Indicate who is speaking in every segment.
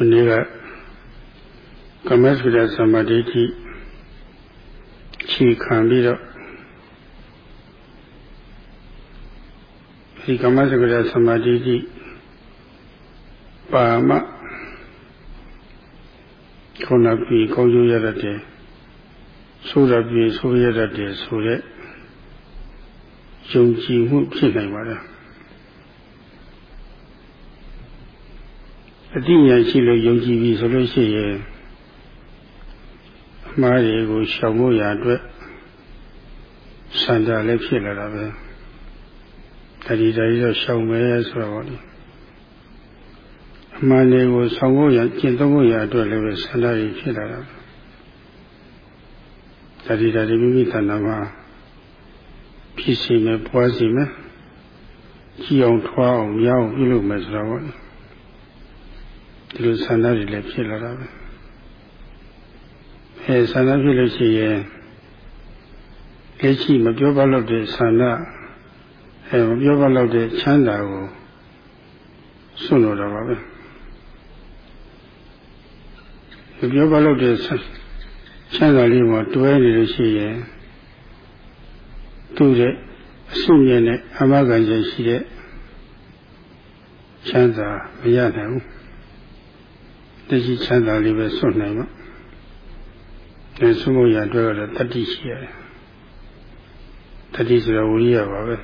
Speaker 1: မနေ့ကကမသုဒ္ဓသမာဓိတိခြေခံပြီးတော့ဒီကမသုဒ္ဓသမာဓိတိပါမခုနပြီကောင်းကျိုးရတဲ့ဆိုးရပြီဆိုးရတဲ့ဆိုတဲ့ယုံကြည်မှုဖြစ်နိုင်ပါတယ် အတိညာရှိလို့ယုံကြည်ပြီဆိုလို့ရှိရင်အမှားတွေကိုရှောင်ဖို့ရအတွက်စံတာလည်းဖြစ်လာတာပဲတတိတတိတော့ရှောင်မယ်ဆိုတော့လေအမှန်တွေကိုဆောင်ဖို့ရကျင့်သုံးဖို့ရအတွက်လည်းပဲစံတာကြီးဖြစ်လာတာတတိတတိမိမိတဏ္ဍာမှာဖြစ်စီမယ်ပွားစီမယ်ကြည်အောင်ထွားအောင်ရအောင်ပြုလုပ်မယ်ဆိုတော့ ဒီလိုဆန္ဒတွေလည်းဖြစ်လာတာပဲအဲဆန္ဒဖြစ်လို့ရှိရင်လက်ရှိမပြောပါလို့တဲ့ဆန္ဒအဲမပြောပါလို့တဲ့ချမ်းသာကိုစွန့်လို့တော့ပါပဲမပြောပါလို့တဲ့ချမ်းသာလေးမှာတွဲနေလို့ရှိရင်သူ့ရဲ့အဆုမြင်တဲ့အမဂန်ကျရှိတဲ့ချမ်းသာမရနိုင်ဘူး တရှိချမ်းသာလေးပဲစွန့်နိုင်မှာဒီဆုမို့ရအတွက်ကတော့တတိရှိရတယ်တတိဆိုတော့ဝိရိယပါပဲ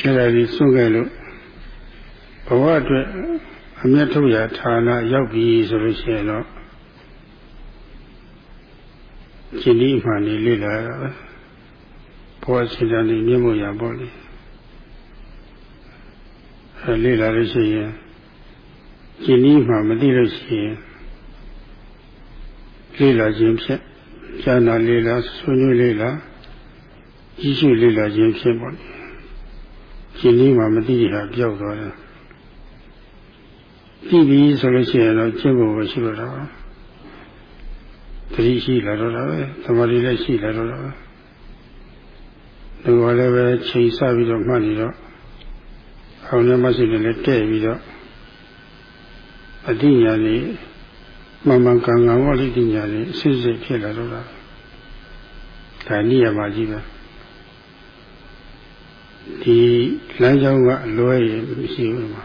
Speaker 1: အဲ့ဒါကြီးစွန့်ခဲ့လို့ဘဝအတွက်အမျက်ထုတ်ရာဌာနရောက်ပြီဆိုလို့ရှိရင်တော့ရှင်းဒီမှန်လေးလေ့လာရတာပဲဘောစိတ္တလေးမြင့်မို့ရပေါ့လေအဲလေ့လာလို့ရှိရင် ရှင်းဒီမှမသိလို့ရှိရင်လေ့လာခြင်းဖြင့်ဉာဏ်လေ့လာဆွေးနွေးလေ့လာကြီးစုလေ့လာခြင်းဖြင့်ပေါ့လေရှင်းဒီမှမသိတာပြောက်သွားတယ်သိပြီဆိုလို့ရှိရင်တော့ကျင့်ဖို့ပဲရှိတော့တာပါတတိရှိလာတော့တာပဲသမာဓိလည်းရှိလာတော့တာပဲဒီကလည်းပဲချိန်ဆပြီးတော့မှတ်နေတော့အောင်ရမရှိတယ်လည်းတဲ့ပြီးတော့ အတိညာလေးမမှန်ကန်ကန်ဝလိတိညာလေးအစစ်စစ်ဖြစ်လာတော့တာဒါနိယမကြီးပဲဒီလမ်းကြောင်းကအလွဲရမရှိဘူးမှာ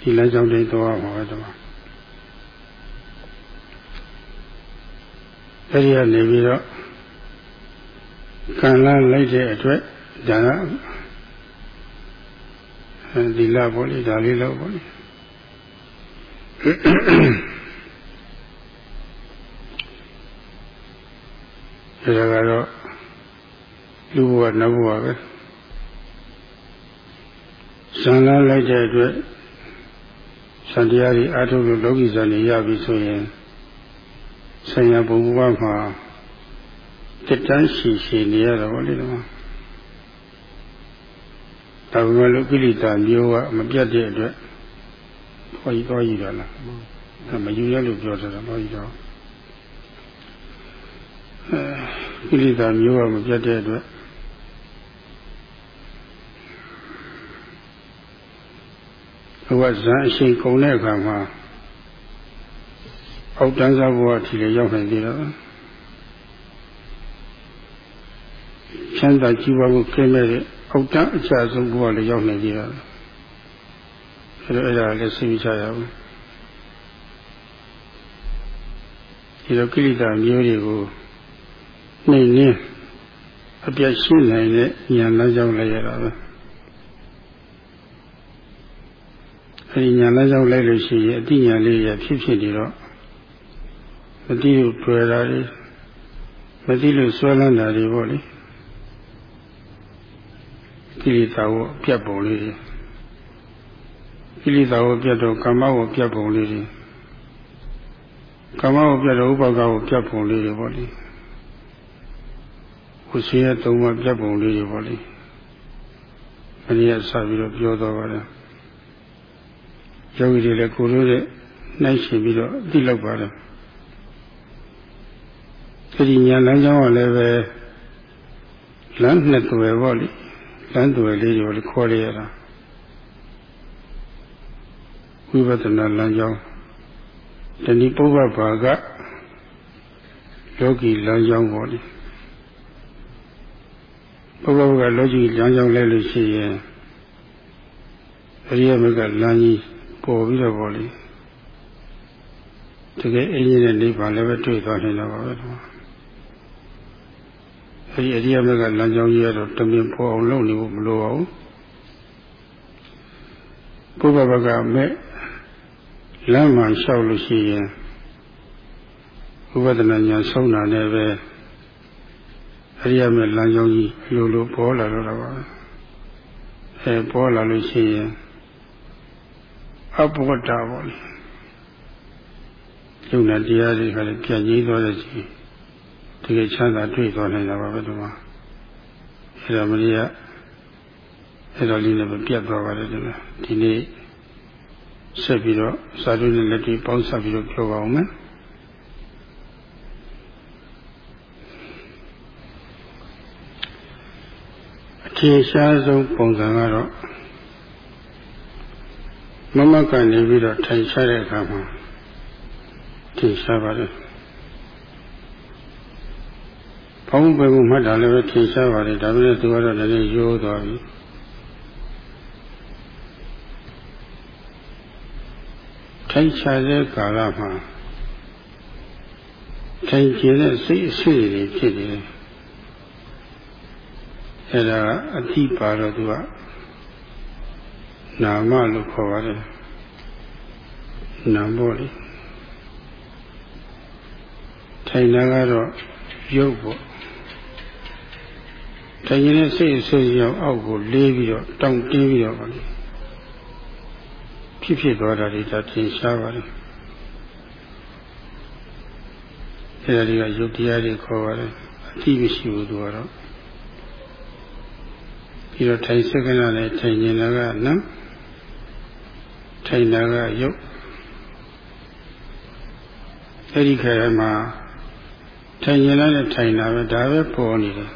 Speaker 1: ဒီလမ်းကြောင်းတွေတော့မှာပဲတော့အဲ့ဒီကနေပြီးတော့ကံလာလိုက်တဲ့အတွက်ဒါကဒီလာပေါ့လေဒါလေးလောက်ပေါ့လေ ဒါကတော့လူဘဝနတ်ဘဝပဲဇံလာလိုက်တဲ့အတွက်စံတရားကြီးအားထုတ်လို့လောကီဇာနေရပြီဆိုရင်ဆံရဘုံဘဝမှာတက်တန်းရှိရှိနေရတော့လေတော့ဒါပေမဲ့လို့ကိလေသာမျိုးကမပြတ်တဲ့အတွက် ဟောကြီးတော့ကြီးတော့လားမယူရလို့ပြောတယ်တော့ကြီးတော့အဲကိလေသာမျိုးကမပြတ်တဲ့အတွက်ဘဝဇန်အရှိန်ကုန်တဲ့အခါမှာအောက်တန်းစားဘဝထီလည်းရောက်နိုင်သေးတော့ချမ်းသာကြီးပွားမှုကင်းမဲ့တဲ့အောက်တန်းအချဆုံးဘဝလည်းရောက်နိုင်သေးတော့ အဲဒါအဲ့ဒါလည်းသိချရအောင်ဒီလိုကိလေသာမျိုးတွေကိုနှိမ့်နှင်းအပြတ်ရှင်းနိုင်တဲ့ဉာဏ်လမ်းကြောင်းလိုက်ရတာပဲအဲဒီညာလမ်းကြောင်းလိုက်လို့ရှိရင်အတိညာလေးရဖြစ်ဖြစ်နေတော့မတိလို့တွေ့တာလေမတိလို့ဆွဲလန်းတာတွေပေါ့လေကိလေသာကိုပြတ်ပုံလေးတွေ ကိလေသာကိုပြတ်တော့ကာမကိုပြတ်ပုံလေးတွေကာမကိုပြတ်တော့ဥပါကကိုပြတ်ပုံလေးတွေပေါ့လေဝိသေယသုံးပါးပြတ်ပုံလေးတွေပေါ့လေအနည်းဆက်ပြီးတော့ပြောတော့ပါတယ်ယောဂီတွေလည်းကိုယ်တို့ရဲ့နိုင်ရှင်ပြီးတော့သိလောက်ပါတယ်ဒီညာလမ်းကြောင်းကလည်းပဲလမ်းနှစ်သွယ်ပေါ့လေလမ်းသွယ်လေးတွေခေါ်ရရတာ ဝိပဿနာလမ်းကြောင်းတဏိပုဗ္ဗဘာကလောကီလမ်းကြောင်းပေါ့လေပုဗ္ဗဘာကလောကီလမ်းကြောင်းလဲလို့ရှိရင်အရိယမကလမ်းကြီးပေါ်ပြီးတော့ပေါ့လေတကယ်အင်းကြီးတဲ့နိဗ္ဗာန်လည်းပဲတွေ့သွားနိုင်တော့ပါပဲအဲဒီအရိယမကလမ်းကြောင်းကြီးကတော့တမင်ပေါ်အောင်လုပ်နေဖို့မလိုပါဘူးပုဗ္ဗဘာကမဲ့ လမ်းမှလျှောက်လို့ရှိရင်ဥပဒနာညာဆုံးတာနဲ့ပဲအရိယာမေလမ်းကြောင်းကြီးလိုလိုပေါ်လာတော့တာပါအဲပေါ်လာလို့ရှိရင်အဘဝတ္တပေါ့လေယုံနာတရားတွေကလည်းပြည့်ကြီးသွားတဲ့စီတကယ်ချမ်းသာတွေ့သွားနိုင်တာပါပဲဒီမှာအဲဒါမရိယအဲဒါလေးလည်းပြတ်သွားပါတယ်ဒီနေ့ ဆက်ပြီးတော့စာတုနဲ့လက်တွေ့ပေါင်းစပ်ပြီးတော့ပြောပါအောင်မယ်အထင်ရှားဆုံးပုံစံကတော့မမကနေပြီးတော့ထိုင်ရှားတဲ့အခါမှာထင်ရှားပါတယ်ဘုံဘယ်ကိုမှတ်တာလည်းပဲထင်ရှားပါတယ်ဒါပေမဲ့သူကတော့လည်းရိုးသွားပြီ ထိုင်ချတဲ့ကာလမှာထိုင်ကျင်တဲ့စိတ်အဆွေတွေဖြစ်နေတယ်အဲဒါအတိပါတော့သူကနာမလို့ခေါ်ပါတယ်နာမောလေထိုင်တာကတော့ရုပ်ပေါ့ထိုင်နေတဲ့စိတ်အဆွေရောက်အောက်ကိုလေးပြီးတော့တောင့်တင်းပြီးတော့ပါလေ ဖြစ်ဖြစ်သွားတာတွေဒါသင်ရှားပါလေအဲဒီကယုတ်တရားတွေခေါ်ပါတယ်အတိမရှိဘူးသူကတော့ပြီးတော့ထိုင်စက္ကနာနဲ့ထိုင်နေတာကနံထိုင်တာကယုတ်အဲဒီခါမှာထိုင်နေတာနဲ့ထိုင်တာပဲဒါပဲပေါ်နေတယ်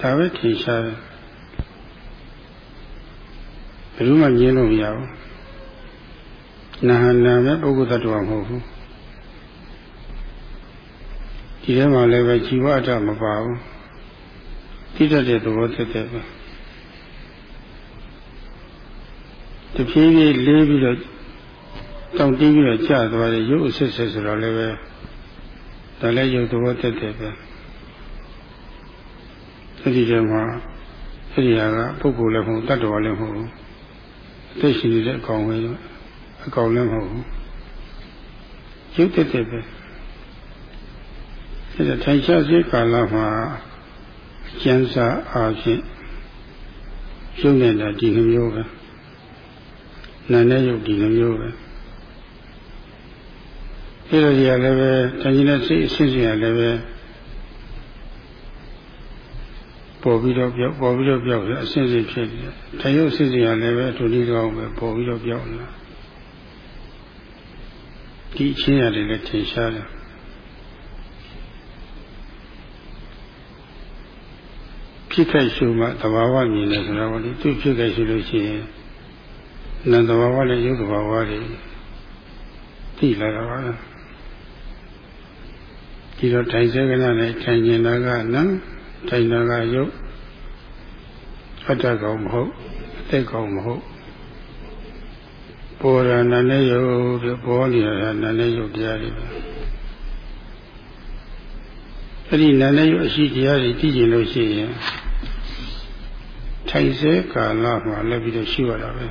Speaker 1: ဒါပဲထင်ရှားတယ်ဘယ်သူမှမြင်လို့မရဘူး နာဟနာပဲပုဂ္ဂိုလ်တ attva မဟုတ်ဘူးဒီထဲမှာလည်းပဲជីវအတ္တမပါဘူးတိတတ်တဲ့သဘောသက်သက်ပဲတဖြည်းဖြည်းလေးပြီးတော့တောင့်တင်းပြီးတော့ကြာသွားတယ်ရုပ်အစစ်စစ်ဆိုတော့လည်းပဲဒါလည်းရုပ်သဘောသက်သက်ပဲအဲဒီထဲမှာအဲဒီဟာကပုဂ္ဂိုလ်လည်းမဟုတ်တ attva လည်းမဟုတ်ဘူးသိရှိနေတဲ့အကောင်ပဲလို့ အကောင်လည်းမဟုတ်ဘူးရုပ်တက်တက်ပဲအဲဒါထိုင်ချစေကာလမှာကျမ်းစာအားဖြင့်ရုပ်နေတာဒီလိုမျိုးပဲနာနဲ့ရုပ်ဒီလိုမျိုးပဲအဲလိုကြီးရလည်းပဲတိုင်ကျင်တဲ့စိတ်အစစ်စစ်ရလည်းပဲပေါ်ပြီးတော့ပြောက်ပေါ်ပြီးတော့ပြောက်ရအစစ်စစ်ဖြစ်နေတယ်။တရုပ်စစ်စစ်ရလည်းပဲအထူးကြီးကောင်းပဲပေါ်ပြီးတော့ပြောက်နေတာ ဒီအချင်းရတယ်လည်းထင်ရှားတယ်ဖြစ်ခဲ့ရှုမှသဘာဝမြင်တယ်ဆိုတော့ဒီသူဖြစ်ခဲ့ရှုလို့ရှိရင်နံသဘာဝနဲ့ယုတ်သဘာဝတွေသိလာတာပါဒီတော့ထိုင်စေကနာနဲ့ထိုင်ကျင်တာကနံထိုင်တာကယုတ်အတ္တကောင်မဟုတ်အသက်ကောင်မဟုတ် ပေါ်ရနာနဲ့ယုတ်ပြီးပေါ်နေတာနာနဲ့ယုတ်တရားတွေပဲအဲ့ဒီနာနဲ့ယုတ်အရှိတရားတွေကြည့်ကြည့်လို့ရှိရင်ထိုင်စေကာလမှာလည်းပြီးတော့ရှိရတာပဲ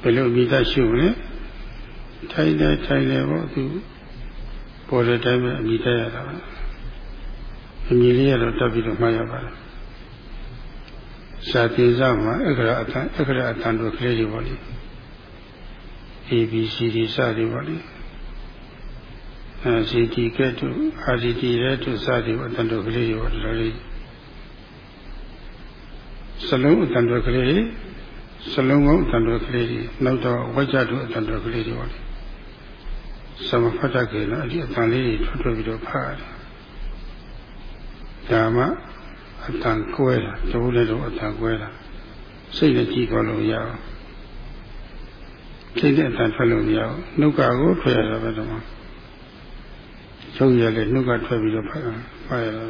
Speaker 1: ဘယ်လိုမိသားရှိမလဲထိုင်တယ်ထိုင်တယ်ပေါ့သူပေါ်တဲ့တိုင်းပဲအမိတရတာပဲအမိလေးကတော့တက်ပြီးတော့မှားရပါတယ် စာပြေစမှာအခရာအတန်အခရာအတန်တို့ကလေးတွေပေါ့လေ ABC ဒီစတွေပေါ့လေအဲ CT ကဲ့သို့ RCT ရဲ့သူစတွေပေါ့အတန်တို့ကလေးတွေပေါ့ဒါလေးစလုံးအတန်တို့ကလေးစလုံးကုန်းအတန်တို့ကလေးတွေနောက်တော့ဝိကြတို့အတန်တို့ကလေးတွေပေါ့လေသမဖတ်တတ်ကြလားအဲ့ဒီအတန်လေးတွေထွက်ထွက်ပြီးတော့ဖတ်ရတယ်ဒါမှ အတန်ကွဲတာတဝုလည်းတော့အတန်ကွဲတာစိတ်နဲ့ကြည့်ခေါ်လို့ရအောင်စိတ်နဲ့အတန်ထွက်လို့မရအောင်နှုတ်ကကိုထွက်ရတာပဲတော့ရုပ်ရည်လည်းနှုတ်ကထွက်ပြီးတော့ဖတ်ဖတ်ရတာ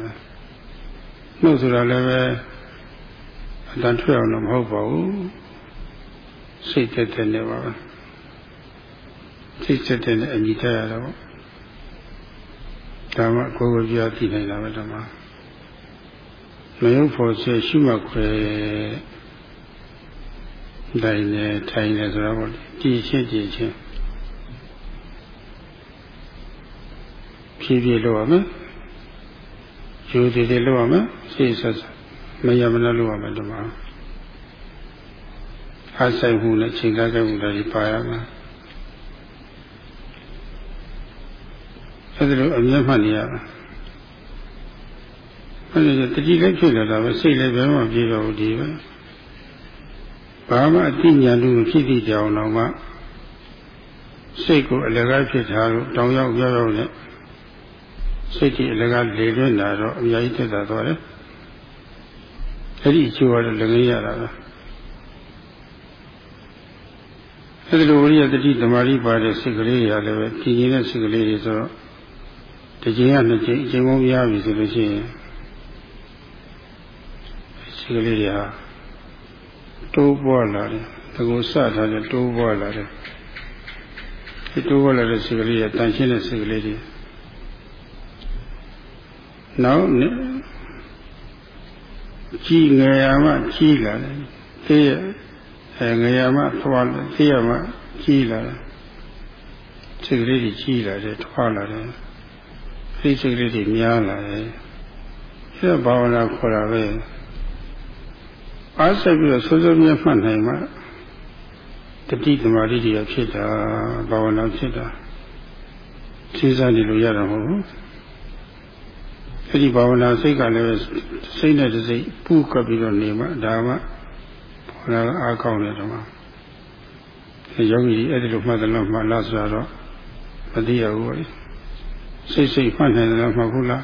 Speaker 1: နှုတ်ဆိုတာလည်းပဲအတန်ထွက်အောင်တော့မဟုတ်ပါဘူးစိတ်တက်တက်နေပါပဲစိတ်တက်တက်နဲ့အမိတက်ရတော့ဒါမှကိုယ်ကိုပြသိနိုင်တာပဲဓ မ္မမယုံဖို့ဆဲရှုမှတ်ခွဲတိုင်းနဲ့ထိုင်နေဆိုတော့ကြည်ချင်းကြည်ချင်းဖြည်းဖြည်းလုပ်ရမယ်ယူတည်တည်လုပ်ရမယ်စိတ်ဆက်ဆက်မယမနာလုပ်ရမယ်ဓမ္မအားဆိုင်မှုနဲ့ချိန်ကားခဲ့မှုတွေပါရမယ်အဲဒီလိုအမြဲမှတ်နေရတာ အဲဒီတတိလည်းဖြစ်လာတာပဲစိတ်လည်းဘယ်မှပြေတော့ဘူးဒီပဲဘာမှအသိဉာဏ်လို့ဖြစ်သည့်ကြောင်တော့မှစိတ်ကိုအလကားဖြစ်ထားလို့တောင်ရောက်ရောက်ရောက်နဲ့စိတ်ကြီးအလကားလေလွင့်လာတော့အများကြီးတက်တာသွားတယ်အဲ့ဒီအချိုးကတော့လည်းငရတာပဲအဲ့ဒီလိုဝိရိယတတိဓမ္မရိပါတဲ့စိတ်ကလေးရလည်းပဲကြည်ကျင်တဲ့စိတ်ကလေးတွေဆိုတော့တစ်ချိန်ကနှစ်ချိန်အချိန်ကုန်များပြီဆိုလို့ရှိရင်စိတ် ကလေးတွေဟာတိုးပွားလာတယ်တကူစထားတယ်တိုးပွားလာတယ်ဒီတိုးပွားလာတဲ့စိတ်ကလေးရတန်ရှင်းတဲ့စိတ်ကလေးတွေနောက်ကြီးငယ်ရမှကြီးလာတယ်သိရအဲငယ်ရမှထွားလာသိရမှကြီးလာတယ်စိတ်ကလေးတွေကြီးလာတယ်ထွားလာတယ်သိစိတ်ကလေးတွေများလာတယ်အဲဘာဝနာခေါ်တာပဲ အားဆက်ပြီးတော့စိုးစိုးမြတ်မှတ်နိုင်မှတတိသမารိတွေဖြစ်တာဘာဝနာဖြစ်တာစဉ်းစားနေလို့ရတာမဟုတ်ဘူးအဲ့ဒီဘာဝနာစိတ်ကလည်းစိတ်နဲ့တစ်စိတ်ပူကပ်ပြီးတော့နေမှဒါမှဘာဝနာအားကောင်းတယ်တော့မှယောဂီအဲ့ဒီလိုမှတ်တယ်လို့မှတ်လားဆိုတော့မသိရဘူးလေစိတ်စိတ်မှတ်နိုင်တယ်လို့မှတ်ဘူးလား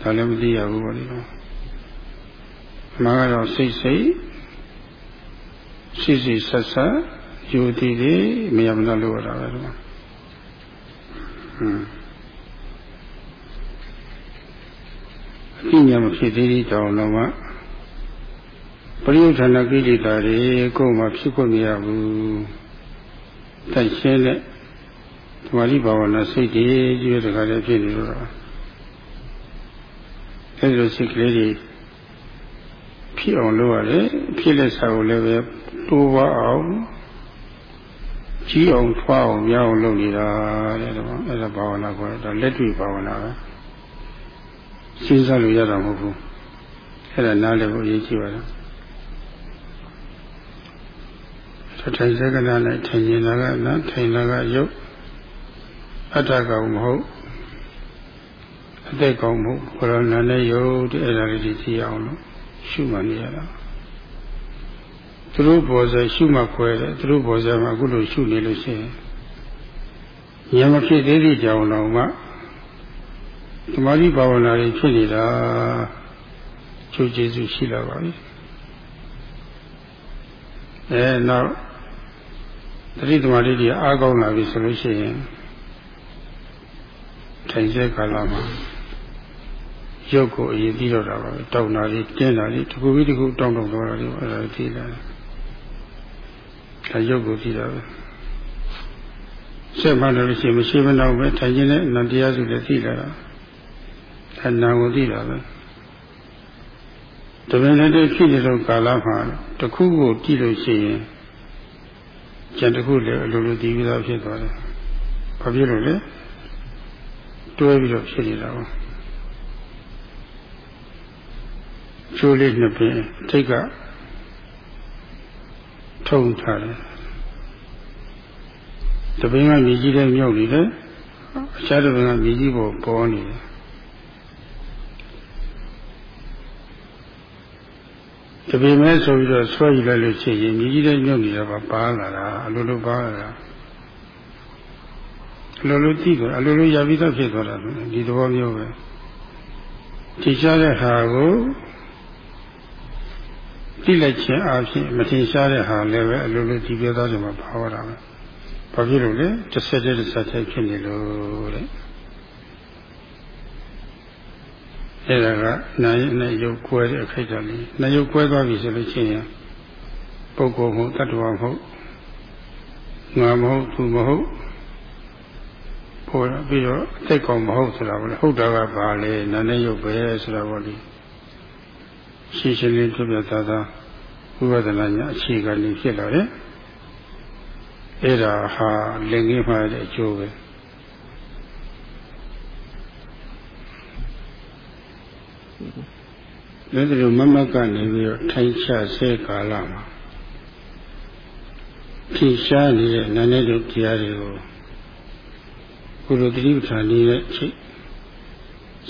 Speaker 1: ဒါလည်းမသိရဘူးလေ မှာကတော့စိတ်စိတ်စိတ်စိတ်ဆက်ဆက်ယူတည်တယ်မရမလို့လို့ရတာပဲတော့ဟွန်းအသိဉာဏ်မဖြစ်သေးတဲ့ကြောင့်တော့မှပရိယုဌာဏကိလေသာတွေကိုယ်မှဖြစ်ခွင့်မရဘူးတိုက်ရှင်းတဲ့ဓမ္မရိဘာဝနာစိတ်တွေကြီးတဲ့ခါလေးဖြစ်နေလို့တော့အဲဒီလိုစိတ်ကလေးတွေ ဖြစ်အောင်လုပ်ရတယ်ဖြစ်လက်စာကိုလည်းပဲတိုးပါအောင်ကြီးအောင်ထွားအောင်များအောင်လုပ်နေတာတဲ့ဒါအဲဒါဘာဝနာခေါ်တာလက်တွေ့ဘာဝနာပဲစဉ်းစားလို့ရတာမဟုတ်ဘူးအဲ့ဒါနားလည်ဖို့အရေးကြီးပါတယ်ထိုင်စက္ကနာနဲ့ထိုင်နေတာကနာထိုင်တာကရုပ်အတ္တကောင်မဟုတ်အသက်ကောင်မဟုတ်ဘုရားနာနဲ့ရုပ်တဲ့အဲ့ဒါလေးကြည့်အောင်လို့ ရှုမှတ်နေရတာသူတို့ဘောဇာရှုမှတ်ခွဲတယ်သူတို့ဘောဇာမှာအခုလိုရှုနေလို့ရှိရင်ဉာဏ်မဖြစ်သေးသေးကြောင်တော့မှသမာဓိဘာဝနာတွေဖြစ်နေတာချိုးကျေစုရှိလာပါပြီအဲနောက်တတိသမာဓိတွေအားကောင်းလာပြီဆိုလို့ရှိရင်ထိုင်စေကာလမှာ ရုပ်ကိုအရင်ပြီးတော့တာပါပဲတောင်းတာလေးတင်းတာလေးတစ်ခုပြီးတစ်ခုတောင်းတောင်းသွားတာလေးအဲ့ဒါသိလာတယ်ဒါရုပ်ကိုသိတာပဲဆက်မှလို့ရှိရင်မရှိမနောက်ပဲထိုင်ခြင်းနဲ့အနန္တရားစုလည်းသိလာတာအနာကိုသိတာပဲတပင်လည်းတည်းဖြစ်နေတော့ကာလမှာတခုကိုကြည့်လို့ရှိရင်ကျန်တခုလည်းအလိုလိုသိပြီးသားဖြစ်သွားတယ်။ဘာဖြစ်လို့လဲတွဲပြီးတော့ဖြစ်နေတာပေါ့ ကျိုးလေးနှစ်ပင်ထိတ်ကထုံထားတယ်တပင်ကမြေကြီးတဲ့မြောက်နေတယ်အခြားတပင်ကမြေကြီးပေါ်ပေါ်နေတယ်တပင်မဲဆိုပြီးတော့ဆွဲယူလိုက်လို့ရှိရင်မြေကြီးတဲ့မြောက်နေတာပါပါလာတာအလိုလိုပါလာတာအလိုလိုကြည့်တော့အလိုလိုရပြီးတော့ဖြစ်သွားတာဒီသဘောမျိုးပဲကြည်ချတဲ့ဟာကို တိလိုက်ခြင်းအပြင်မထင်ရှားတဲ့ဟာလည်းပဲအလိုလိုဒီပြောသားတွေမှာပါဝတာပဲဘာဖြစ်လို့လဲတစ်ဆက်တည်းတစ်ဆက်တည်းဖြစ်နေလို့တဲ့အဲ့ဒါကနာယနဲ့ရုပ်ကွဲတဲ့အခိုက်အတန့်လေးနာယုတ်ကွဲသွားပြီဆိုလို့ရှိရင်ပုဂ္ဂိုလ်မဟုတ်တ attva မဟုတ်ငါမဟုတ်သူမဟုတ်ပေါ်ပြီးတော့အသက်ကောင်မဟုတ်ဆိုတာပေါ့လေဟုတ်တာကဘာလဲနာနဲ့ရုပ်ပဲဆိုတာပေါ့လေရှင်းရှင်းလင်းပြပြသားသား ဝိပဿနာညာအခြေခံနေဖြစ်လာတယ်အဲ့ဒါဟာလင်ကြီးမှာတဲ့အကျိုးပဲဒါကြလို့မမကနေပြီးတော့ထိုင်ချဆဲကာလမှာဖြေရှားနေတဲ့နာနဲ့တို့တရားတွေကိုကုလိုတိပဋ္ဌာန်ကြီးရဲ့ချိ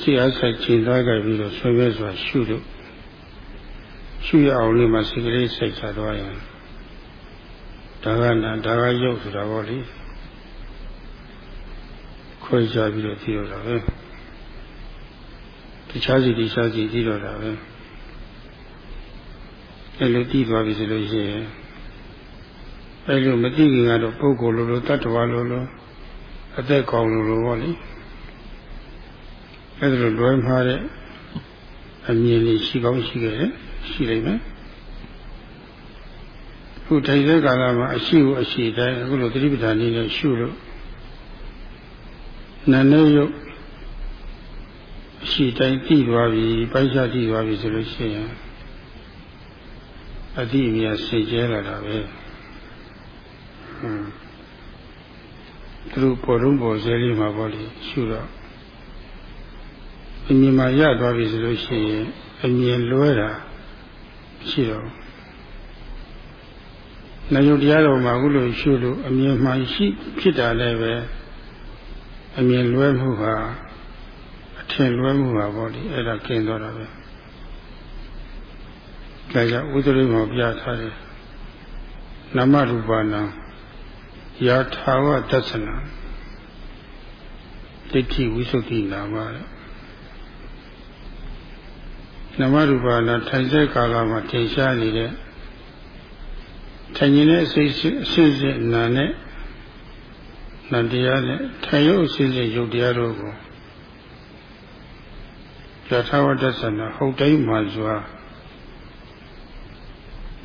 Speaker 1: စိအားဆိုင်ချိန်သားကြပြီးတော့ဆွဲပဲစွာရှုလို့ ရှုရအောင်လေးမှာစိကလေးစိတ်ချသွားရင်ဒါကနာဒါကရုပ်ဆိုတာပေါ့လေခွဲခြားပြီးတော့သိရတာပဲတခြားစီတခြားစီသိတော့တာပဲအဲလိုသိသွားပြီဆိုလို့ရှိရင်အဲလိုမသိခင်ကတော့ပုဂ္ဂိုလ်လိုလိုတ attva လိုလိုအသက်ကောင်းလိုလိုပေါ့လေအဲဒါလိုလွယ်မှားတဲ့အမြင်လေးရှိကောင်းရှိခဲ့တယ် ရှိလိမ့်မယ်ခုထိုင်တဲ့ကာလမှာအရှိကိုအရှိတိုင်းအခုလိုသတိပဋ္ဌာန်နည်းနဲ့ရှုလို့နာနေရုပ်အရှိတိုင်းတည်သွားပြီပိုက်ချတည်သွားပြီဆိုလို့ရှိရင်အတိအမြတ်စိတ်ကျဲလာတာပဲဟွန်းသူတို့ပေါ်တော့ပေါ်စဲလေးမှာပေါ့လေရှုတော့အမြင်မှာရသွားပြီဆိုလို့ရှိရင်အမြင်လွဲတာ ရှိတော့နာယုတ်တရားတော်မှာအခုလိုရှုလို့အမြင်မှန်ရှိဖြစ်တာလည်းပဲအမြင်လွဲမှုဟာအထင်လွဲမှုပါပေါ့ဒီအဲ့ဒါကျင်းသွားတာပဲဒါကြောင့်ဥဒရိမောပြထားတယ်နမရူပနာယာထာဝတသနာဒိဋ္ဌိဝိသုဒ္ဓိနာမတဲ့ နမရူပနာထိုင်တဲ့ကာလမှာထင်ရှားနေတဲ့ထိုင်ခြင်းနဲ့အစိတ်အစစ်စစ်နာနဲ့နာတရားနဲ့ထိုင်ရုပ်အစစ်စစ်ရုပ်တရားတို့ကိုယထာဝတ္တသနာဟုတ်တိုင်းမှစွာ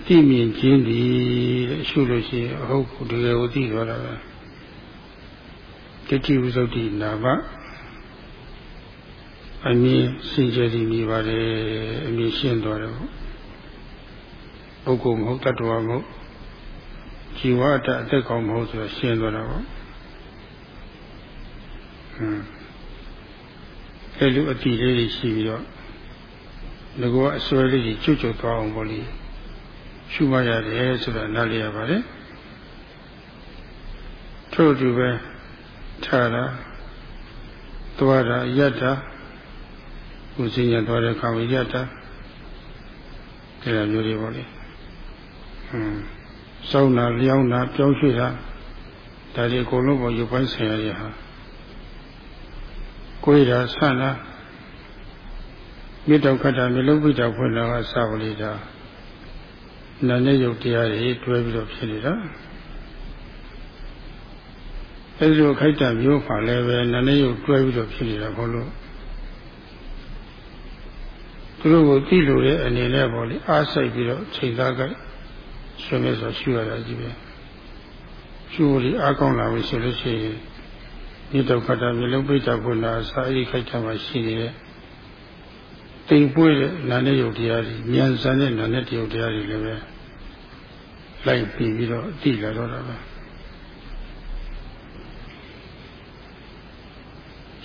Speaker 1: သိမြင်ခြင်းဒီတဲ့ရှုလို့ရှိရင်အဟုတ်ကိုတကယ်ကိုသိသွားတာပဲတတိဝိသုဒ္ဓိနာမ အမြင်စင်ကြယ်စီမိပါတယ်အမြင်ရှင်းသွားတယ်ပုဂ္ဂိုလ်မဟုတ်တ attva မဟုတ်ဇီဝတ္တအသက်ကောင်းမဟုတ်ဆိုတော့ရှင်းသွားတာပေါ့ဟွန်းအဲလိုအတိလေးတွေရှိပြီးတော့ငကောအစွဲလေးကြီးကျွတ်ကျွတ်သွားအောင်ပေါ့လေရှုမှတ်ရတယ်ဆိုတာနားလည်ရပါတယ်ထို့တူပဲထားတာသွားတာယတ္တာ ကိုစဉ္ညာသွားတဲ့ခါဝိယတ္တာဒီလိုမျိုးတွေပေါ့လေဟွန်းစောင်းတာလျောင်းတာပြောင်းရွှေ့တာဒါဒီအကုန်လုံးပေါ်ရုပ်ပိုင်းဆိုင်ရာတွေဟာကိုယ်တာဆန့်တာမြေတောက်ခတ်တာမျိုးလုံးပိတောက်ဖွင့်တာကစဝလိတာနာနဲ့ရုပ်တရားတွေတွဲပြီးတော့ဖြစ်နေတာအဲဒီလိုခိုက်တာမျိုးပါလဲပဲနာနဲ့ရုပ်တွဲပြီးတော့ဖြစ်နေတာဘောလို့ သူတို့ကိုသိလို့တဲ့အနေနဲ့ပေါ့လေအားစိတ်ပြီးတော့ချိန်သားကြဆွေးနွေးဆိုရှုရတာကြီးပဲရှုလို့အားကောင်းလာပြီဆိုလို့ရှိရင်ဒီဒုက္ခတာမျိုးလုံးပိတ်တာခွင့်တာစာအိခိုက်တာမှာရှိနေတဲ့တိမ်ပွေးတဲ့နာနဲ့ယုတ်တရားကြီးဉာဏ်စံတဲ့နာနဲ့တယုတ်တရားကြီးလည်းပဲလိုက်ပြီးပြီးတော့သိလာတော့တာပဲ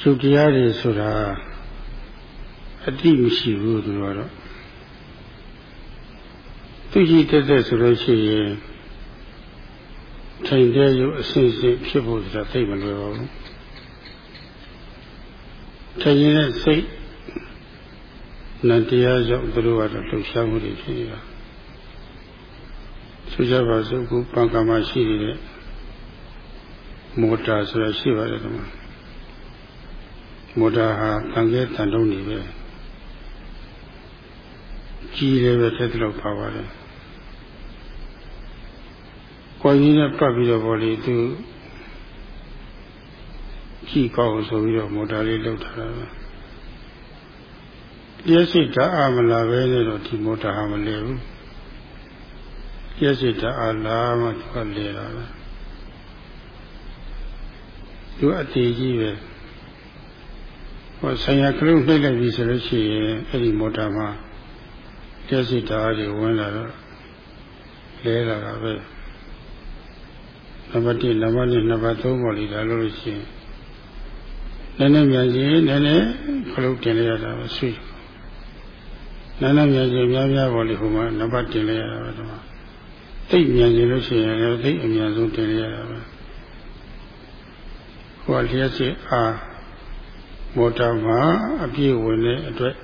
Speaker 1: ယုတ်တရားတွေဆိုတာ အတိမရှိဘူးသူကတော့သူရှိတတ်တဲ့ဆိုလို့ရှိရင်ထိုင်တဲ့ရုပ်အစစ်စစ်ဖြစ်ဖို့ဆိုတာသိမလွယ်ပါဘူးထိုင်ရင်စိတ်နတရားကြောင့်သူတို့ကတော့လှုပ်ရှားမှုတွေဖြစ်နေတာဆိုကြပါစို့ခုပံကမရှိနေတဲ့မော်တာဆိုတာရှိပါတယ်ကွာမော်တာဟာတန်ခဲတန်တုံးနေပဲ ကြီးလည်းပဲတဲ့လောက်ပါပါတယ်ကိုယ်ကြီးနဲ့ပတ်ပြီးတော့ဗောလေသူကြည့်ကောင်းဆိုပြီးတော့မော်တာလေးလောက်ထားတာပဲလျှက်စိတ်ဓာတ်အမလာပဲနဲ့တော့ဒီမော်တာဟာမလဲဘူးလျှက်စိတ်ဓာတ်အလာမှသူကလဲတာပဲသူအသေးကြီးပဲဟောဆိုင်ရာကလေးနှိပ်လိုက်ပြီဆိုလို့ရှိရင်အဲ့ဒီမော်တာမှာ လျှက်စိတ်ဓာတ်တွေဝင်လာတော့လဲလာတာပဲနံပါတ်1နံပါတ်2နံပါတ်3ပေါ်လီဒါလို့ရှိရင်နည်းနည်းမြန်ကြီးနည်းနည်းခလုတ်တင်လိုက်ရတာပဲဆွေးနည်းနည်းမြန်ကြီးများများပေါ်လီဟိုမှာနံပါတ်တင်လိုက်ရတာပဲတော့သိမြန်ကြီးလို့ရှိရင်လည်းသိအမြန်ဆုံးတင်လိုက်ရတာပဲဟိုလျှက်စစ်အားမော်တာမှာအပြည့်ဝင်တဲ့အတွက်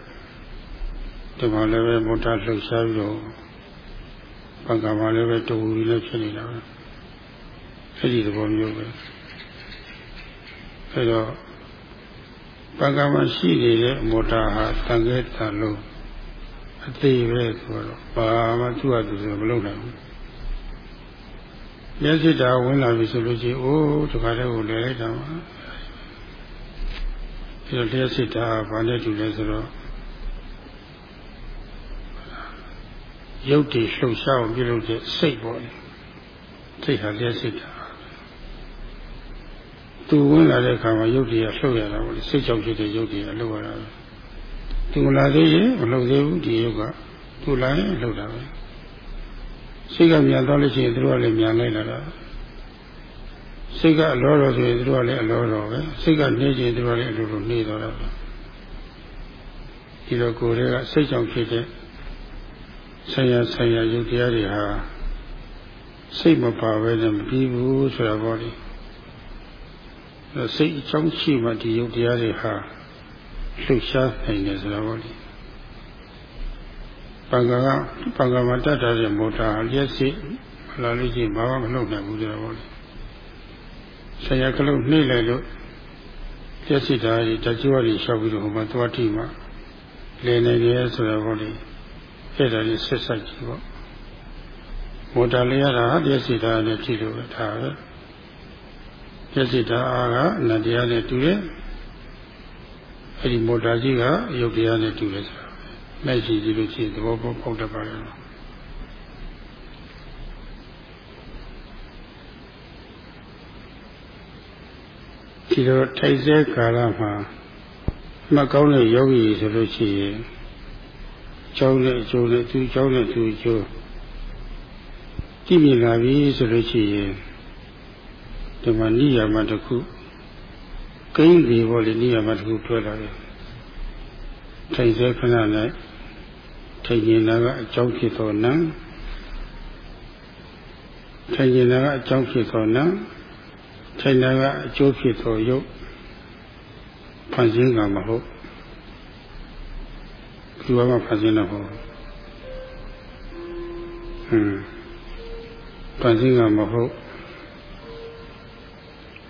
Speaker 1: ဒီမှာလည်းပဲမော်တာလှုပ်ရှားပြီးတော့ဘန်ကမှာလည်းပဲတူရီလည်းဖြစ်နေတာပဲအဲ့ဒီသဘောမျိုးပဲအဲ့တော့ဘန်ကမှာရှိနေတဲ့မော်တာဟာတန်ခဲတန်လို့အသေးပဲဆိုတော့ဘာမှသူ့ဟာသူဆိုမလုပ်နိုင်ဘူးမျက်စိတာဝင်လာပြီဆိုလို့ရှိရင်အိုးတခါတည်းကိုလဲလိုက်တာပါဒီလိုလျှက်စိတာဘာနဲ့တူလဲဆိုတော့ ရုပ်တည်လှုပ်ရှားအောင်ပြုလုပ်တဲ့စိတ်ပေါ့စိတ်ဟာလျှက်စိတာသူဝင်လာတဲ့အခါမှာရုပ်တည်ကလှုပ်ရတာပေါ့စိတ်ကြောင့်ဖြစ်တဲ့ရုပ်တည်ကလှုပ်ရတာသူလာသေးရင်မလှုပ်သေးဘူးဒီရုပ်ကသူလာရင်လှုပ်တာပဲစိတ်ကမြန်သွားလို့ရှိရင်သူတို့ကလည်းမြန်လိုက်လာတာစိတ်ကအလောတော်ဆိုရင်သူတို့ကလည်းအလောတော်ပဲစိတ်ကနေခြင်းသူတို့ကလည်းအလိုလိုနေသွားတာပဲဒီလိုကိုယ်တွေကစိတ်ကြောင့်ဖြစ်တဲ့ ဆရာဆရာယုတ်တရားတွေဟာစိတ်မပါဘဲနဲ့မပြီးဘူးဆိုတာပေါ့လေစိတ်အကြောင်းရှိမှဒီယုတ်တရားတွေဟာလှုပ်ရှားနိုင်တယ်ဆိုတာပေါ့လေပံကကပံကမှာတတ်တဲ့မော်တာလျက်စိလာလို့ရှိရင်ဘာမှမလုပ်နိုင်ဘူးဆိုတာပေါ့လေဆရာကလေးနှိမ့်လိုက်လို့လျက်စိသားကြီးတကြွရီလျှောက်ပြီးတော့ဟိုမှာသွားထိမှလဲနေတယ်ဆိုတာပေါ့လေ အဲ့ဒါကြီးဆက်ဆက်ကြည့်ပေါ့မော်တာလေးရတာလျက်စိသားနဲ့ကြည့်လို့ပဲဒါပဲလျက်စိသားအားကအနတ္တရားနဲ့တူတယ်အဲ့ဒီမော်တာကြီးကရုပ်တရားနဲ့တူတယ်ဆိုတာလိုက်ကြည့်ကြည့်လို့ရှိရင်သဘောပေါက်ပေါက်တတ်ပါရဲ့ဒီလိုထိုက်ဆဲကာလမှာမှတ်ကောင်းတဲ့ယောဂီဆိုလို့ရှိရင် ကျောင်းနဲ့အကျိုးနဲ့သူကျောင်းနဲ့သူအကျိုးကြည့်မြင်လာပြီဆိုလို့ရှိရင်ဒီမှာနိယာမတစ်ခုကိန်းဒီဘောလေနိယာမတစ်ခုထွက်လာတယ်ထိုင်စေခဏနဲ့ထိုင်ကျင်တာကအကြောင်းဖြစ်သောနံထိုင်ကျင်တာကအကြောင်းဖြစ်သောနံထိုင်တာကအကျိုးဖြစ်သောယုတ်ဖန်ဆင်းကမဟုတ် ဒီဘာမှဖန်ဆင်းတော့ဟုတ်ဟွန်းဖန်ဆင်းကမဟုတ်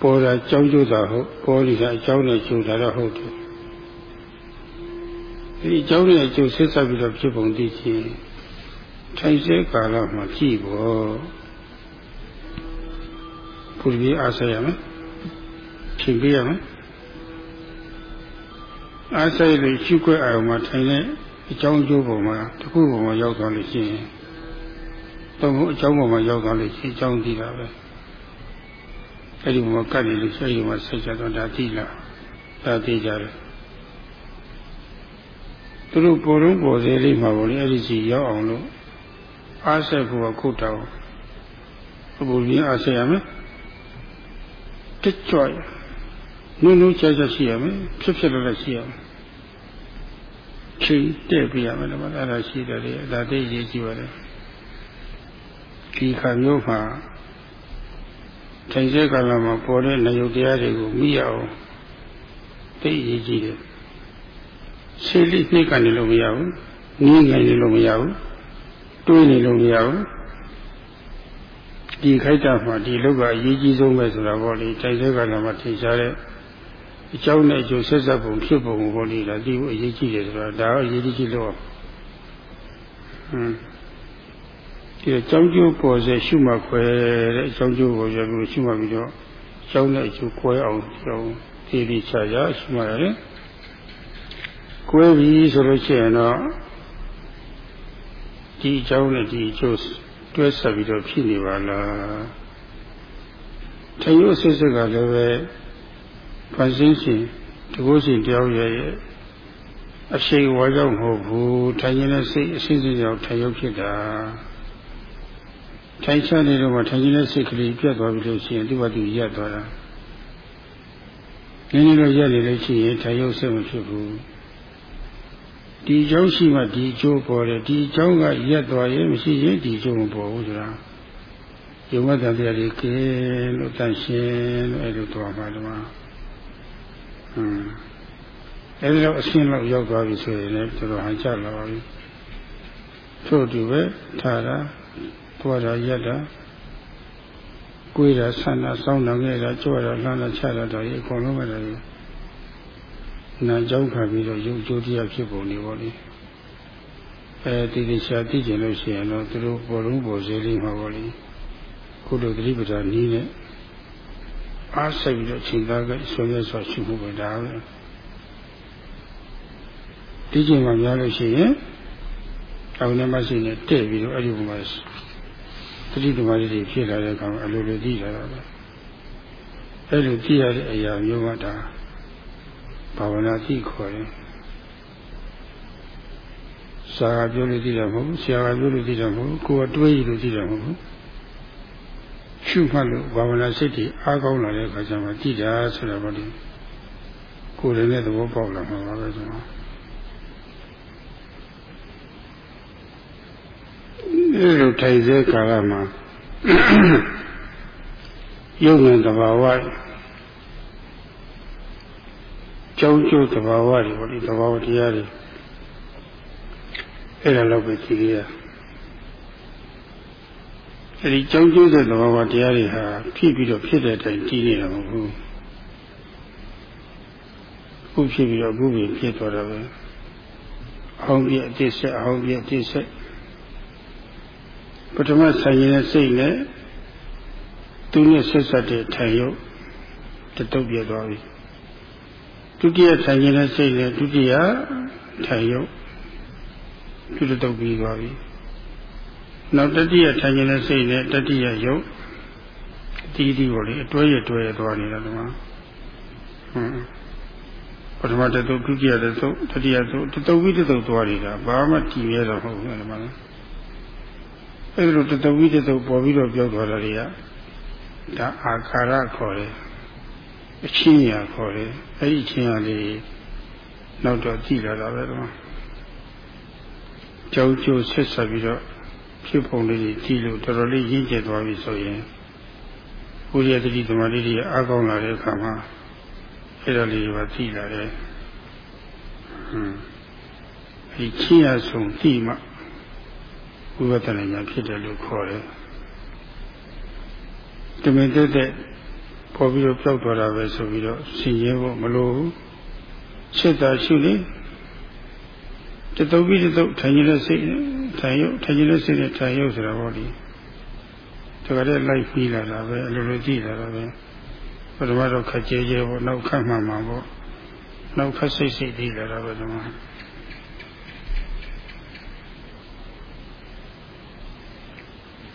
Speaker 1: ပေါ်တာကြောင်းကျိုးတာဟုတ်ပေါ်လိကအကြောင်းနဲ့ကျိုးတာတော့ဟုတ်တယ်ဒီအကြောင်းနဲ့အကျိုးဆက်ဆက်ပြီးတော့ဖြစ်ပုံသိချင်းထိုင်စေကာလမှာကြည့်ဖို့ပူပြီးအားဆက်ရမယ်ဖြင်ပြရမယ် အားဆက်လို့ရှုခွက်အောင်မှာထိုင်တဲ့အကြောင်းအကျိုးပုံမှာတစ်ခုပုံမှာရောက်သွားလို့ရှိရင်တော့အကြောင်းပုံမှာရောက်သွားလို့ရှိရင်အကြောင်းသိတာပဲအဲ့ဒီမှာကတ်နေလို့ရှိရင်မှာဆက်ကြတော့ဒါသိလားဒါသိကြတယ်သူတို့ပေါ်တော့ပေါ်သေးလေးမှာပေါ့လေအဲ့ဒီစီရောက်အောင်လို့အားဆက်ဖို့ကခုတ်တောင်းအပူရင်းအားဆက်ရမယ်တက်ကြွနုံနုံချာချာရှိရမယ်ဖြစ်ဖြစ်လည်းရှိရမယ် ချိန်တဲ့ပြရမယ်တော့အဲ့ဒါရှိတယ်လေဒါသိရေးကြည့်ပါလေဒီခါမျိုးမှာထိုင်စေကာလမှာပေါ်တဲ့နေယုတ်တရားတွေကိုမိရအောင်သိရေးကြည့်တယ်ဆေးလေးနှိပ်ကနေလို့မရဘူးငင်းငယ်နေလို့မရဘူးတွေးနေလို့မရဘူးဒီခိုက်တာမှာဒီလောကအရေးကြီးဆုံးပဲဆိုတာပေါ့လေတိုင်တဲ့ကလည်းမထင်ရှားတဲ့ အကြောင်းနဲ့အကျိုးဆက်ဆက်ပုံဖြစ်ပုံပေါ့လေဒါဒီကိုအရေးကြီးတယ်ဆိုတာဒါအရေးကြီးလို့ဟမ်ဒီကြောင်းကျိုးပေါ်စေရှုမှတ်ခွဲတဲ့အကြောင်းကျိုးကိုရပြီးရှုမှတ်ပြီးတော့ကျောင်းတဲ့အကျိုးခွဲအောင်ကျောင်းဒီဒီချာချာရှုမှတ်ရတယ်ကွဲပြီဆိုလို့ရှိရင်တော့ဒီအကြောင်းနဲ့ဒီအကျိုးတွဲဆက်ပြီးတော့ဖြစ်နေပါလားထရုပ်စစ်စစ်ကလည်းပဲ ဖန်ဆင်းရှင်တကုရှင်တယောက်ရဲ့အရှိန်ဝါကြောင့်မဟုတ်ဘူးထိုင်နေတဲ့စိတ်အစစ်စစ်ကြောင့်ထရုပ်ဖြစ်တာထိုင်ချနေတော့မှထိုင်နေတဲ့စိတ်ကလေးပြတ်သွားပြီလို့ရှိရင်သူ့ဘာသူရက်သွားတာနည်းနည်းတော့ရက်နေလို့ရှိရင်ထရုပ်စိတ်မဖြစ်ဘူးဒီအကြောင်းရှိမှဒီအကျိုးပေါ်တယ်ဒီအကြောင်းကရက်သွားရင်မရှိရင်ဒီအကျိုးမပေါ်ဘူးဆိုတာယုံမတန်တရားတွေကဲလို့တန်ရှင်းလို့အဲ့လိုသွားပါလို့မှာဟွန်း အဲ့ဒီတော့အရှင်းလောက်ရောက်သွားပြီဆိုရင်လည်းတော်တော်ဟန်ချလာပါပြီထို့တူပဲထားတာသွားတာရက်တာကိုယ်တာဆန္ဒစောင်းတာခဲ့တာကြွတာလှမ်းတာချတာတော့ဒီအကုန်လုံးပဲလေနာကြောင်းခံပြီးတော့ရုပ်ကြိုးတရားဖြစ်ပုံနေပါလိမ့်အဲဒီဒီရှာသိကျင်လို့ရှိရင်တော့သူတို့ပေါ်လုံးပေါ်စေးလေးမှာပါလိမ့်ခုလိုသတိပဋ္ဌာန်နည်းနဲ့ အားဆိုင်ပြီးတော့ချိန်သားကဆွေးရဆွရှိမှုပဲဒါပဲဒီချိန်မှာများလို့ရှိရင်အောင်နေမရှိနေတဲ့ပြီးတော့အဲ့ဒီဘုမှာသတိဓမ္မတွေဖြစ်လာတဲ့အခါမှာအလိုလိုသိလာတာပဲအဲ့လိုသိရတဲ့အရာမျိုးကဒါဘာဝနာသိခေါ်တယ်စာကပြောလို့သိတာမဟုတ်ဘူးဆရာကပြောလို့သိတာမဟုတ်ဘူးကိုယ်ကတွေးလို့သိတာမဟုတ်ဘူး ရှုမှတ်လို့ဘာဝနာစိတ်တွေအားကောင်းလာတဲ့အခါကျမှကြည်တာဆိုတော့ဘာလို့ကိုယ်လည်းသဘောပေါက်လာမှာပါပဲဆိုတော့ဒီလိုထိုင်စေကာလမှာယုံငင်တဘာဝကြောင်းကျိုးတဘာဝတွေပေါ့ဒီတဘာဝတရားတွေအဲ့ဒါတော့ပဲကြည့်ရ အဲဒီကြောင်းကျိုးတဲ့သဘောဝတရားတွေဟာဖြစ်ပြီးတော့ဖြစ်တဲ့အတိုင်းတည်နေတာမဟုတ်ဘူးခုဖြစ်ပြီးတော့အခုပြင်ဖြစ်သွားတာပဲအောင်ပြအတိဆက်အောင်ပြအတိဆက်ပထမဆိုင်ရင်စိတ်နဲ့သူနဲ့ဆက်ဆက်တဲ့ထိုင်ရုပ်တတုပ်ပြသွားပြီဒုတိယဆိုင်ရင်စိတ်နဲ့ဒုတိယထိုင်ရုပ်သူတတုပ်ပြီးသွားပြီ နောက်တတိယထိုင်နေတဲ့စိတ်နဲ့တတိယယုတ်အတီးတီးပေါ့လေအတွဲရတွဲရသွားနေတာဒီမှာဟွန်းပထမတသုတ်ဒုတိယတသုတ်တတိယသုတ်တသုတ်ဝိတသုတ်သွားနေတာဘာမှတည်ရတော့မဟုတ်ဘူးဒီမှာလေအဲ့လိုတသုတ်ဝိတသုတ်ပေါ်ပြီးတော့ပြောသွားတာတွေကဒါအာခါရခေါ်တယ်အချင်းညာခေါ်တယ်အဲ့ဒီအချင်းညာလေးနောက်တော့ကြည်လာတာပဲဒီမှာကြောက်ကြိုးဆက်ဆက်ပြီးတော့ ဖြစ်ပုံလေးကြီးကြည့်လို့တော်တော်လေးရင့်ကျက်သွားပြီဆိုရင်ဘုရားတတိသမารီတွေအားကောင်းလာတဲ့အခါမှာအဲ့ဒါလေးပါသိလာတယ်ဟွန်းဒီချင်းရဆုံးသိမှဝိပဿနာဉာဏ်ဖြစ်တယ်လို့ခေါ်တယ်တမင်တက်တဲ့ပေါ်ပြီးတော့ပြောက်သွားတာပဲဆိုပြီးတော့ဆင်ရဲဖို့မလိုဘူးစိတ်သာရှုလေ တတုပ်ပြီးတတုပ်ထိုင်နေတဲ့စိတ်ထိုင်ရုပ်ထိုင်နေတဲ့စိတ်နဲ့ထိုင်ရုပ်ဆိုတာဟောဒီတကယ်လည်းလိုက်ပြီးလာတာပဲအလိုလိုကြည့်လာတာပဲပထမတော့ခက်ကြဲကြဲပေါ့နောက်ခက်မှမှပေါ့နောက်ခက်စိတ်စိတ်ပြီးလာတာပဲဒီမှာ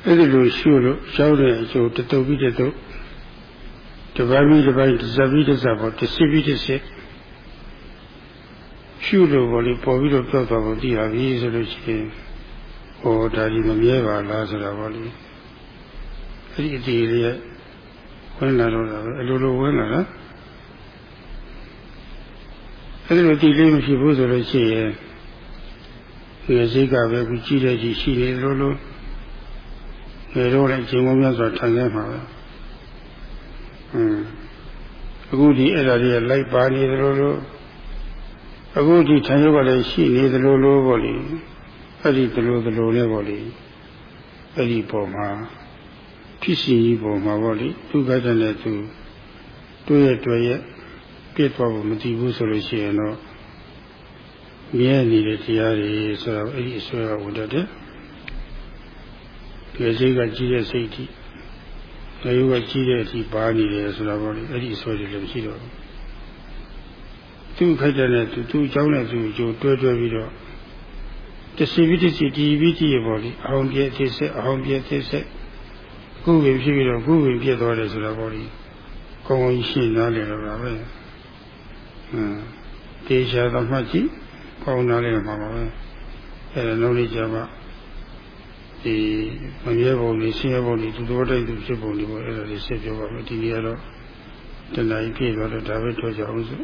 Speaker 1: အဲ့ဒီလိုရှုလို့ရောက်တဲ့အကျိုးတတုပ်ပြီးတတုပ်တပတ်ပြီးတပတ်တစပ်ပြီးတစပ်ပေါ့တစီပြီးတစီ ရှုလို့ပေါ်လေပေါ်ပြီးတော့ပြောက်သွားဖို့သိရပြီဆိုလို့ရှိရင်ဟောဒါကြီးမမြဲပါလားဆိုတာပေါ့လေအဲ့ဒီအတီလေးဝင်လာတော့တာပဲအလိုလိုဝင်လာတာအဲ့ဒီလိုအတီလေးမဖြစ်ဘူးဆိုလို့ရှိရင်ဒီစိတ်ကပဲခုကြည့်တဲ့ကြည့်ရှိနေလို့လို့ငယ်တော့လည်းအချိန်ပေါင်းများစွာထိုင်ခဲ့မှာပဲဟွန်းအခုဒီအဲ့ဒါတွေကလိုက်ပါနေတယ်လို့လို့ အခုဒီထိုင်ရုပ်ကလည်းရှိနေသလိုလိုပေါ့လေအဲ့ဒီသလိုသလိုနဲ့ပေါ့လေအဲ့ဒီပုံမှာဖြစ်စီကြီးပုံမှာပေါ့လေသူကတည်းကသူတွေ့ရတွေ့ရပြစ်သွားဖို့မတည်ဘူးဆိုလို့ရှိရင်တော့မြဲနေတဲ့တရားတွေဆိုတော့အဲ့ဒီအစွဲကဝင်တတ်တယ်ဒီစိတ်ကကြီးတဲ့စိတ်ကြီးငရုကကြီးတဲ့အထိပါနေတယ်ဆိုတော့အဲ့ဒီအစွဲတွေလည်းမရှိတော့ဘူး သူ့ခိုက်တဲ့နဲ့သူသူ့အကြောင်းနဲ့သူ့အကျိုးတွဲတွဲပြီးတော့တစီပြီးတစီဒီပြီးကြည့်ရပေါ့လေအောင်ပြည့်ဖြစ်ဆက်အောင်ပြည့်ဖြစ်ဆက်ခုဝင်ဖြစ်ပြီးတော့ခုဝင်ပြည့်သွားတယ်ဆိုတော့ပေါ့လေကောင်းကောင်းရှင်းနားလည်တော့တာပဲဟမ်တေချာတော့မှတ်ကြည့်ကောင်းနားလည်မှာပါပဲအဲဒါလုံးလေးကြပါဒီမမြဲပုံလေးဆင်းရဲပုံလေးသူတော်တိုက်သူဖြစ်ပုံလေးပေါ့အဲ့ဒါလေးဆက်ပြောပါမယ်ဒီနေ့ကတော့တဏှာကြီးပြည့်သွားတော့ဒါပဲထွက်ကြအောင်စို့